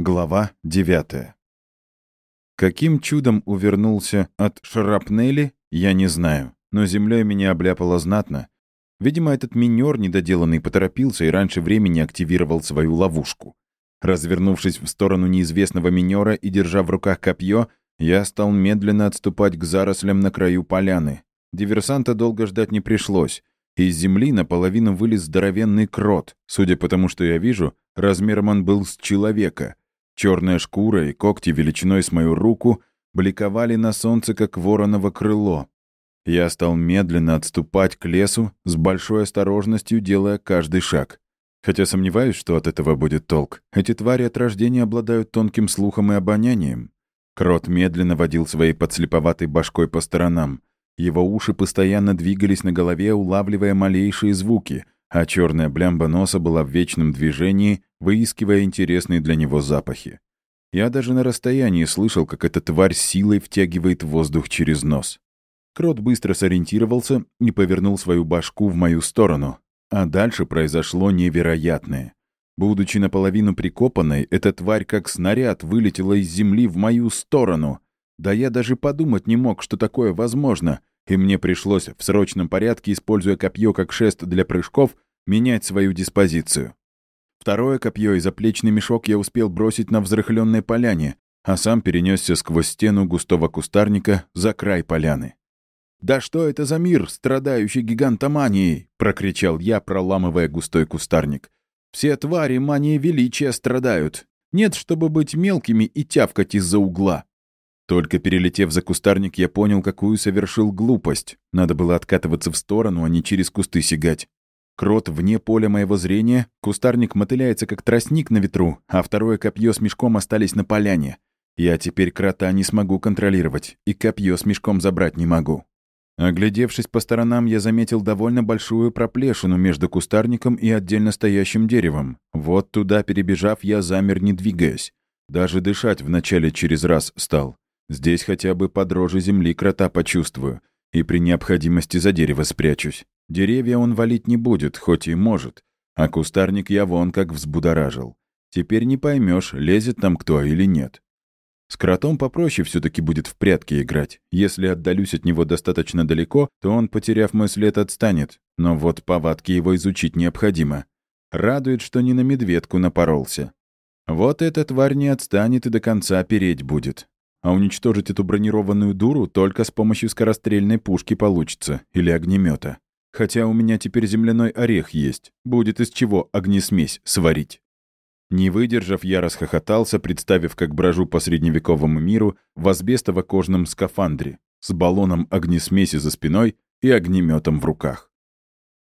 Глава 9 Каким чудом увернулся от шрапнели, я не знаю, но землей меня обляпало знатно. Видимо, этот минер недоделанный поторопился и раньше времени активировал свою ловушку. Развернувшись в сторону неизвестного минера и держа в руках копье, я стал медленно отступать к зарослям на краю поляны. Диверсанта долго ждать не пришлось. Из земли наполовину вылез здоровенный крот. Судя по тому, что я вижу, размером он был с человека — Черная шкура и когти величиной с мою руку бликовали на солнце, как вороново крыло. Я стал медленно отступать к лесу, с большой осторожностью делая каждый шаг. Хотя сомневаюсь, что от этого будет толк. Эти твари от рождения обладают тонким слухом и обонянием. Крот медленно водил своей подслеповатой башкой по сторонам. Его уши постоянно двигались на голове, улавливая малейшие звуки — а черная блямба носа была в вечном движении, выискивая интересные для него запахи. Я даже на расстоянии слышал, как эта тварь силой втягивает воздух через нос. Крот быстро сориентировался и повернул свою башку в мою сторону. А дальше произошло невероятное. Будучи наполовину прикопанной, эта тварь как снаряд вылетела из земли в мою сторону. Да я даже подумать не мог, что такое возможно, и мне пришлось в срочном порядке, используя копье как шест для прыжков, менять свою диспозицию. Второе копье и заплечный мешок я успел бросить на взрыхленной поляне, а сам перенесся сквозь стену густого кустарника за край поляны. «Да что это за мир, страдающий гигантоманией?» — прокричал я, проламывая густой кустарник. «Все твари мании величия страдают. Нет, чтобы быть мелкими и тявкать из-за угла. Только перелетев за кустарник, я понял, какую совершил глупость. Надо было откатываться в сторону, а не через кусты сигать. Крот вне поля моего зрения, кустарник мотыляется, как тростник на ветру, а второе копье с мешком остались на поляне. Я теперь крота не смогу контролировать, и копье с мешком забрать не могу. Оглядевшись по сторонам, я заметил довольно большую проплешину между кустарником и отдельно стоящим деревом. Вот туда перебежав, я замер, не двигаясь. Даже дышать вначале через раз стал. Здесь хотя бы под рожей земли крота почувствую, и при необходимости за дерево спрячусь. Деревья он валить не будет, хоть и может, а кустарник я вон как взбудоражил. Теперь не поймешь, лезет там кто или нет. С кротом попроще все таки будет в прятки играть. Если отдалюсь от него достаточно далеко, то он, потеряв мой след, отстанет. Но вот повадки его изучить необходимо. Радует, что не на медведку напоролся. Вот эта тварь не отстанет и до конца переть будет. А уничтожить эту бронированную дуру только с помощью скорострельной пушки получится, или огнемета. Хотя у меня теперь земляной орех есть, будет из чего огнесмесь сварить. Не выдержав, я расхохотался, представив, как брожу по средневековому миру в асбестово-кожном скафандре, с баллоном огнесмеси за спиной и огнеметом в руках.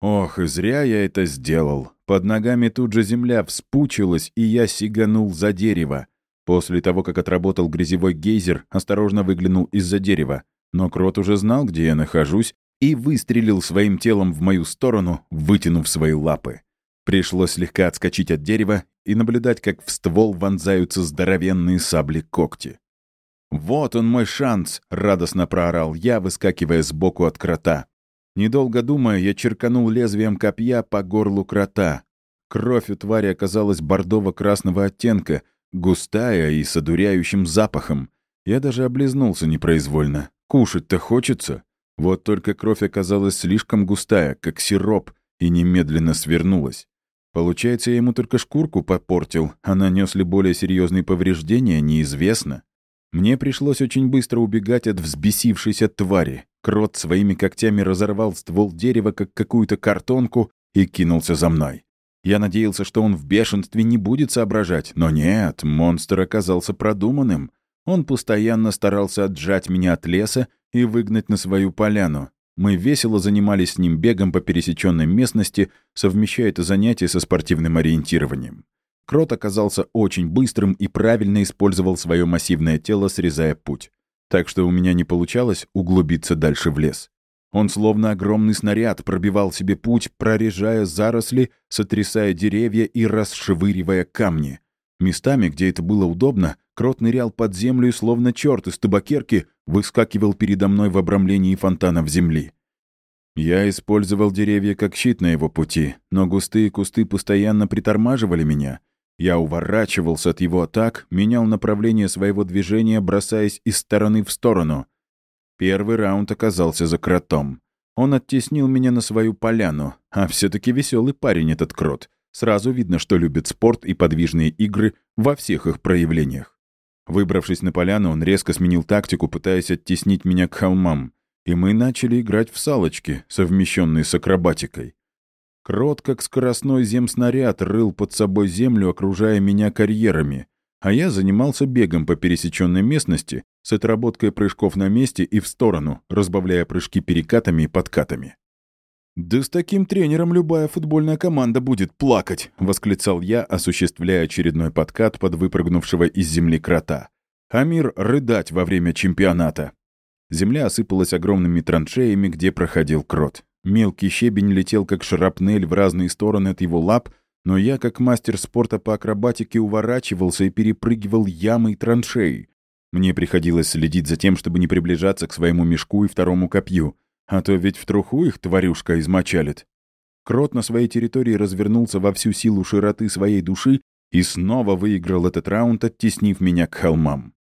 Ох, и зря я это сделал. Под ногами тут же земля вспучилась, и я сиганул за дерево, После того, как отработал грязевой гейзер, осторожно выглянул из-за дерева. Но Крот уже знал, где я нахожусь, и выстрелил своим телом в мою сторону, вытянув свои лапы. Пришлось слегка отскочить от дерева и наблюдать, как в ствол вонзаются здоровенные сабли-когти. «Вот он мой шанс!» — радостно проорал я, выскакивая сбоку от крота. Недолго думая, я черканул лезвием копья по горлу крота. Кровь у твари оказалась бордово-красного оттенка — Густая и с одуряющим запахом. Я даже облизнулся непроизвольно. Кушать-то хочется. Вот только кровь оказалась слишком густая, как сироп, и немедленно свернулась. Получается, я ему только шкурку попортил, а нанес ли более серьезные повреждения, неизвестно. Мне пришлось очень быстро убегать от взбесившейся твари. Крот своими когтями разорвал ствол дерева, как какую-то картонку, и кинулся за мной. Я надеялся, что он в бешенстве не будет соображать, но нет, монстр оказался продуманным. Он постоянно старался отжать меня от леса и выгнать на свою поляну. Мы весело занимались с ним бегом по пересеченной местности, совмещая это занятие со спортивным ориентированием. Крот оказался очень быстрым и правильно использовал свое массивное тело, срезая путь. Так что у меня не получалось углубиться дальше в лес. Он словно огромный снаряд пробивал себе путь, прорежая заросли, сотрясая деревья и расшвыривая камни. Местами, где это было удобно, крот нырял под землю и словно черт из табакерки выскакивал передо мной в обрамлении фонтанов земли. Я использовал деревья как щит на его пути, но густые кусты постоянно притормаживали меня. Я уворачивался от его атак, менял направление своего движения, бросаясь из стороны в сторону. Первый раунд оказался за кротом. Он оттеснил меня на свою поляну, а все таки веселый парень этот крот. Сразу видно, что любит спорт и подвижные игры во всех их проявлениях. Выбравшись на поляну, он резко сменил тактику, пытаясь оттеснить меня к холмам. И мы начали играть в салочки, совмещенные с акробатикой. Крот, как скоростной земснаряд, рыл под собой землю, окружая меня карьерами, а я занимался бегом по пересеченной местности с отработкой прыжков на месте и в сторону, разбавляя прыжки перекатами и подкатами. «Да с таким тренером любая футбольная команда будет плакать!» — восклицал я, осуществляя очередной подкат под выпрыгнувшего из земли крота. «Амир рыдать во время чемпионата!» Земля осыпалась огромными траншеями, где проходил крот. Мелкий щебень летел как шрапнель в разные стороны от его лап, но я, как мастер спорта по акробатике, уворачивался и перепрыгивал ямы и траншеи. Мне приходилось следить за тем, чтобы не приближаться к своему мешку и второму копью, а то ведь в труху их тварюшка измочалит. Крот на своей территории развернулся во всю силу широты своей души и снова выиграл этот раунд, оттеснив меня к холмам.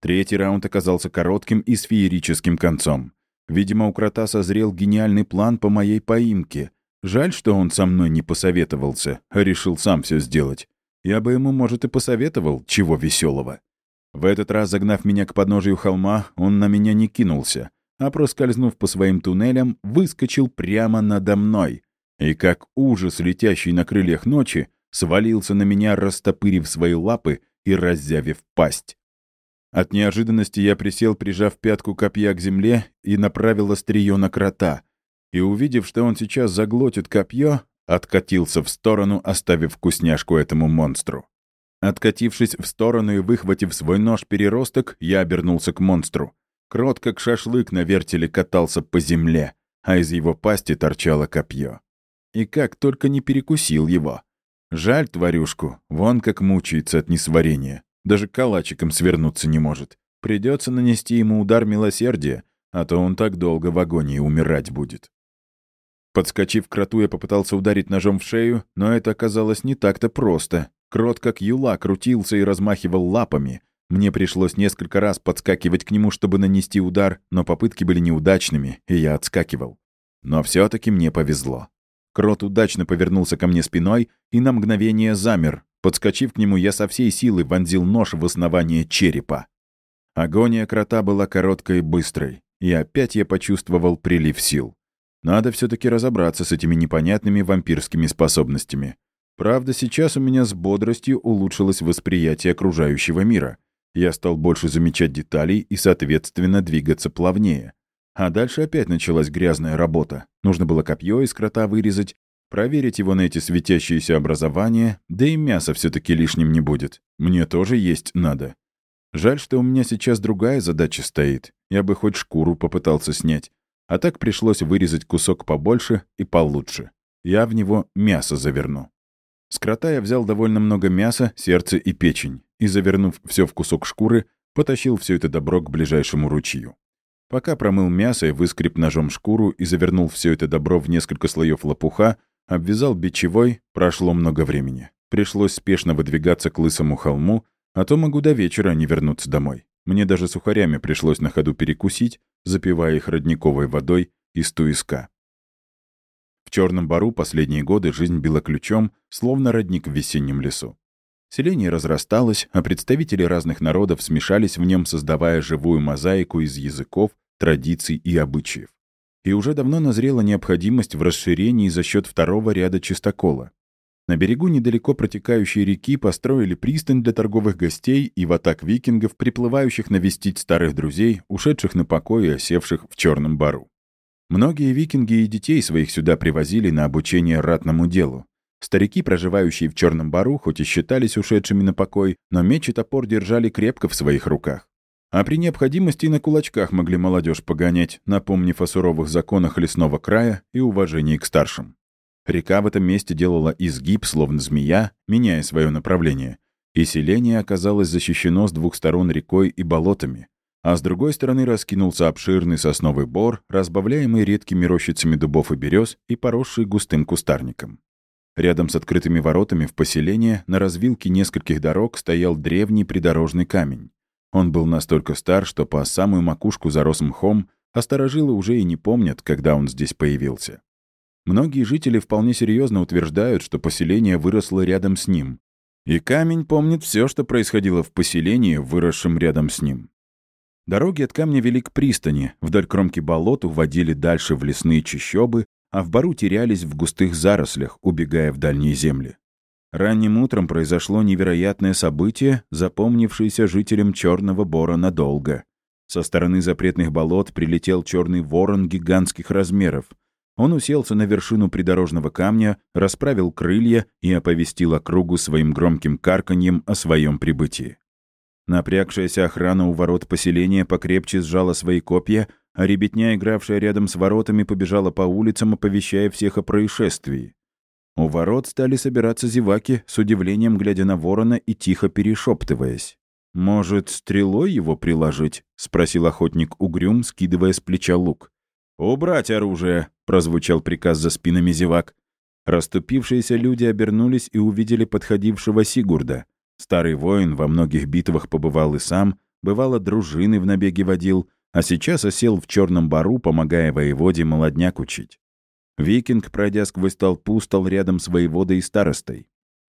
Третий раунд оказался коротким и с феерическим концом. Видимо, у крота созрел гениальный план по моей поимке. Жаль, что он со мной не посоветовался, а решил сам все сделать. Я бы ему, может, и посоветовал, чего веселого. В этот раз, загнав меня к подножию холма, он на меня не кинулся, а проскользнув по своим туннелям, выскочил прямо надо мной. И как ужас, летящий на крыльях ночи, свалился на меня, растопырив свои лапы и раззявив пасть. От неожиданности я присел, прижав пятку копья к земле, и направил острие на крота. И, увидев, что он сейчас заглотит копье, откатился в сторону, оставив вкусняшку этому монстру. Откатившись в сторону и выхватив свой нож-переросток, я обернулся к монстру. Крот, как шашлык на вертеле, катался по земле, а из его пасти торчало копье. И как только не перекусил его. Жаль тварюшку, вон как мучается от несварения. Даже калачиком свернуться не может. Придется нанести ему удар милосердия, а то он так долго в агонии умирать будет. Подскочив к кроту, я попытался ударить ножом в шею, но это оказалось не так-то просто. Крот, как юла, крутился и размахивал лапами. Мне пришлось несколько раз подскакивать к нему, чтобы нанести удар, но попытки были неудачными, и я отскакивал. Но все таки мне повезло. Крот удачно повернулся ко мне спиной и на мгновение замер, Подскочив к нему, я со всей силы вонзил нож в основание черепа. Агония крота была короткой и быстрой, и опять я почувствовал прилив сил. Надо все таки разобраться с этими непонятными вампирскими способностями. Правда, сейчас у меня с бодростью улучшилось восприятие окружающего мира. Я стал больше замечать деталей и, соответственно, двигаться плавнее. А дальше опять началась грязная работа. Нужно было копье из крота вырезать, Проверить его на эти светящиеся образования, да и мясо все таки лишним не будет. Мне тоже есть надо. Жаль, что у меня сейчас другая задача стоит. Я бы хоть шкуру попытался снять. А так пришлось вырезать кусок побольше и получше. Я в него мясо заверну. С крота я взял довольно много мяса, сердца и печень, и, завернув все в кусок шкуры, потащил все это добро к ближайшему ручью. Пока промыл мясо и выскреб ножом шкуру и завернул все это добро в несколько слоев лопуха, Обвязал бичевой, прошло много времени. Пришлось спешно выдвигаться к лысому холму, а то могу до вечера не вернуться домой. Мне даже сухарями пришлось на ходу перекусить, запивая их родниковой водой из туиска. В Черном Бару последние годы жизнь била ключом, словно родник в весеннем лесу. Селение разрасталось, а представители разных народов смешались в нем, создавая живую мозаику из языков, традиций и обычаев и уже давно назрела необходимость в расширении за счет второго ряда чистокола. На берегу недалеко протекающей реки построили пристань для торговых гостей и в атак викингов, приплывающих навестить старых друзей, ушедших на покой и осевших в Черном бару. Многие викинги и детей своих сюда привозили на обучение ратному делу. Старики, проживающие в Черном бару, хоть и считались ушедшими на покой, но меч и топор держали крепко в своих руках. А при необходимости на кулачках могли молодежь погонять, напомнив о суровых законах лесного края и уважении к старшим. Река в этом месте делала изгиб, словно змея, меняя свое направление. И селение оказалось защищено с двух сторон рекой и болотами. А с другой стороны раскинулся обширный сосновый бор, разбавляемый редкими рощицами дубов и берез и поросший густым кустарником. Рядом с открытыми воротами в поселение на развилке нескольких дорог стоял древний придорожный камень. Он был настолько стар, что по самую макушку зарос мхом, а уже и не помнят, когда он здесь появился. Многие жители вполне серьезно утверждают, что поселение выросло рядом с ним. И камень помнит все, что происходило в поселении, выросшем рядом с ним. Дороги от камня вели к пристани, вдоль кромки болот уводили дальше в лесные чащобы, а в бару терялись в густых зарослях, убегая в дальние земли. Ранним утром произошло невероятное событие, запомнившееся жителям Черного Бора надолго. Со стороны запретных болот прилетел черный ворон гигантских размеров. Он уселся на вершину придорожного камня, расправил крылья и оповестил округу своим громким карканьем о своем прибытии. Напрягшаяся охрана у ворот поселения покрепче сжала свои копья, а ребятня, игравшая рядом с воротами, побежала по улицам, оповещая всех о происшествии. У ворот стали собираться зеваки, с удивлением глядя на ворона и тихо перешептываясь. «Может, стрелой его приложить?» — спросил охотник Угрюм, скидывая с плеча лук. «Убрать оружие!» — прозвучал приказ за спинами зевак. Раступившиеся люди обернулись и увидели подходившего Сигурда. Старый воин во многих битвах побывал и сам, бывало, дружины в набеге водил — а сейчас осел в черном бару, помогая воеводе молодняк учить. Викинг, пройдя сквозь толпу, стал рядом с воеводой и старостой.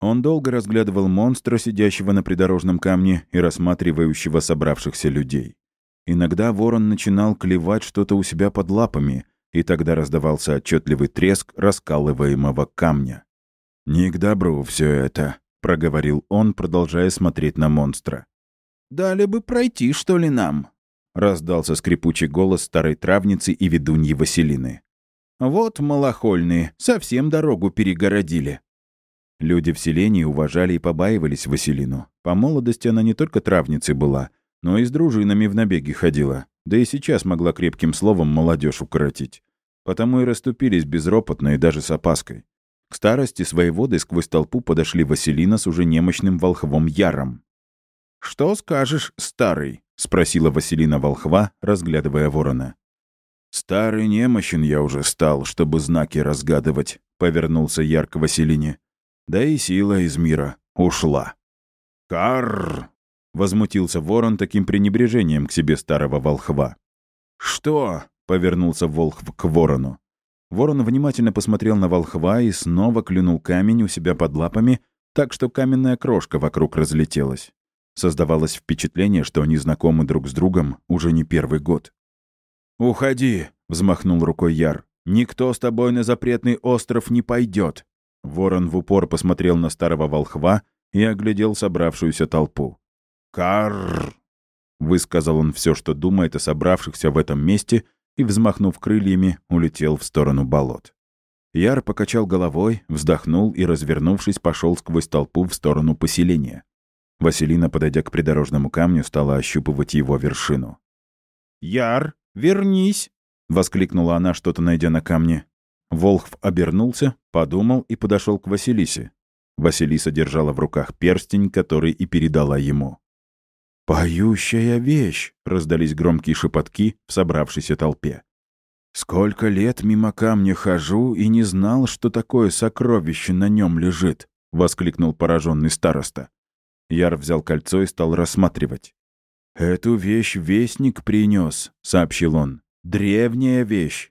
Он долго разглядывал монстра, сидящего на придорожном камне и рассматривающего собравшихся людей. Иногда ворон начинал клевать что-то у себя под лапами, и тогда раздавался отчетливый треск раскалываемого камня. «Не к добру все это», — проговорил он, продолжая смотреть на монстра. «Дали бы пройти, что ли, нам?» — раздался скрипучий голос старой травницы и ведуньи Василины. «Вот малохольные, совсем дорогу перегородили». Люди в селении уважали и побаивались Василину. По молодости она не только травницей была, но и с дружинами в набеги ходила, да и сейчас могла крепким словом молодежь укоротить. Потому и расступились безропотно и даже с опаской. К старости своей воды сквозь толпу подошли Василина с уже немощным волхвом Яром. «Что скажешь, старый?» — спросила Василина Волхва, разглядывая ворона. «Старый немощен я уже стал, чтобы знаки разгадывать», — повернулся Яр к Василине. «Да и сила из мира ушла». «Карр!» — возмутился ворон таким пренебрежением к себе старого волхва. «Что?» — повернулся волхв к ворону. Ворон внимательно посмотрел на волхва и снова клюнул камень у себя под лапами, так что каменная крошка вокруг разлетелась. Создавалось впечатление, что они знакомы друг с другом уже не первый год. «Уходи!» — взмахнул рукой Яр. «Никто с тобой на запретный остров не пойдет!» Ворон в упор посмотрел на старого волхва и оглядел собравшуюся толпу. «Карр!» — высказал он все, что думает о собравшихся в этом месте, и, взмахнув крыльями, улетел в сторону болот. Яр покачал головой, вздохнул и, развернувшись, пошел сквозь толпу в сторону поселения. Василина, подойдя к придорожному камню, стала ощупывать его вершину. «Яр, вернись!» — воскликнула она, что-то найдя на камне. Волхв обернулся, подумал и подошел к Василисе. Василиса держала в руках перстень, который и передала ему. «Поющая вещь!» — раздались громкие шепотки в собравшейся толпе. «Сколько лет мимо камня хожу и не знал, что такое сокровище на нем лежит!» — воскликнул пораженный староста. Яр взял кольцо и стал рассматривать. «Эту вещь вестник принес, сообщил он. «Древняя вещь».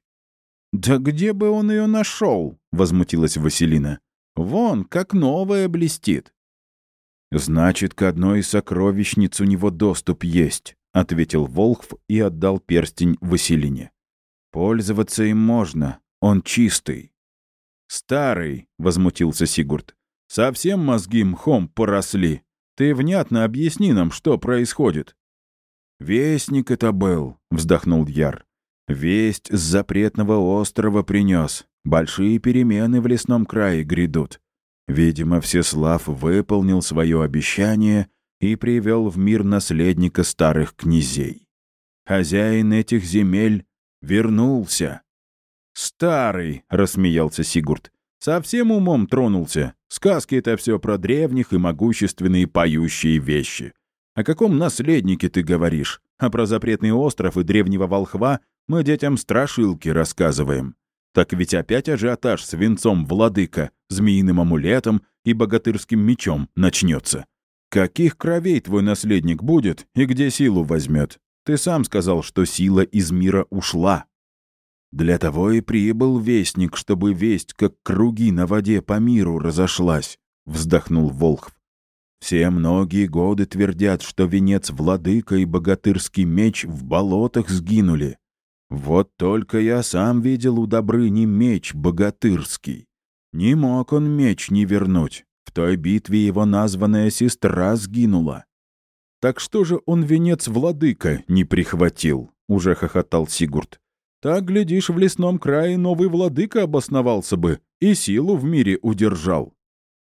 «Да где бы он ее нашел? возмутилась Василина. «Вон, как новая блестит». «Значит, к одной из сокровищниц у него доступ есть», — ответил Волхв и отдал перстень Василине. «Пользоваться им можно, он чистый». «Старый», — возмутился Сигурд. «Совсем мозги мхом поросли. Ты внятно объясни нам, что происходит». «Вестник это был», — вздохнул Яр. «Весть с запретного острова принес. Большие перемены в лесном крае грядут. Видимо, Всеслав выполнил свое обещание и привел в мир наследника старых князей. Хозяин этих земель вернулся». «Старый», — рассмеялся Сигурд. Совсем умом тронулся. Сказки — это все про древних и могущественные поющие вещи. О каком наследнике ты говоришь? А про запретный остров и древнего волхва мы детям страшилки рассказываем. Так ведь опять ажиотаж с венцом владыка. Змеиным амулетом и богатырским мечом начнется. Каких кровей твой наследник будет и где силу возьмет? Ты сам сказал, что сила из мира ушла. Для того и прибыл вестник, чтобы весть, как круги на воде по миру разошлась, — вздохнул Волхв. Все многие годы твердят, что венец владыка и богатырский меч в болотах сгинули. Вот только я сам видел у Добрыни меч богатырский. Не мог он меч не вернуть. В той битве его названная сестра сгинула. «Так что же он венец владыка не прихватил?» — уже хохотал Сигурд. «Так, глядишь, в лесном крае новый владыка обосновался бы и силу в мире удержал».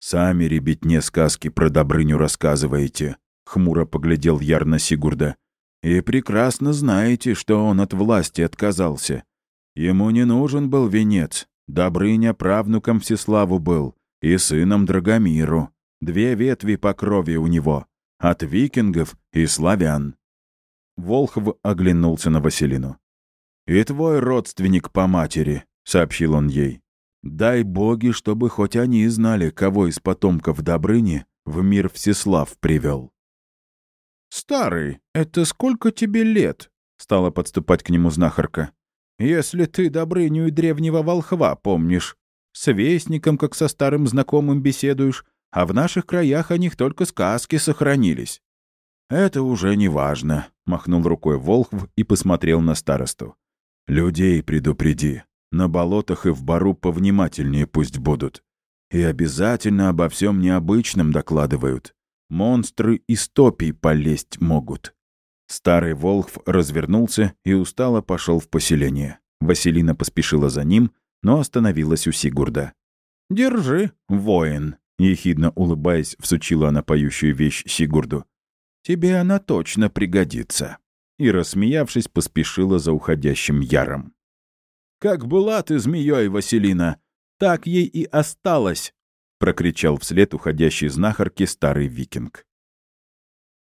«Сами, ребятне, сказки про Добрыню рассказываете», — хмуро поглядел Яр на Сигурда. «И прекрасно знаете, что он от власти отказался. Ему не нужен был венец. Добрыня правнуком Всеславу был, и сыном Драгомиру. Две ветви по крови у него, от викингов и славян. Волхов оглянулся на Василину. «И твой родственник по матери», — сообщил он ей. «Дай боги, чтобы хоть они знали, кого из потомков Добрыни в мир Всеслав привел». «Старый, это сколько тебе лет?» — стала подступать к нему знахарка. «Если ты Добрыню и древнего волхва помнишь, с вестником, как со старым знакомым беседуешь, а в наших краях о них только сказки сохранились». «Это уже не важно», — махнул рукой Волхв и посмотрел на старосту. «Людей предупреди. На болотах и в бару повнимательнее пусть будут. И обязательно обо всем необычном докладывают. Монстры из топий полезть могут». Старый Волхв развернулся и устало пошел в поселение. Василина поспешила за ним — но остановилась у Сигурда. «Держи, воин», — ехидно улыбаясь, всучила она поющую вещь Сигурду. «Тебе она точно пригодится». И, рассмеявшись, поспешила за уходящим яром. «Как была ты змеей, Василина, так ей и осталось!» — прокричал вслед уходящей знахарке старый викинг.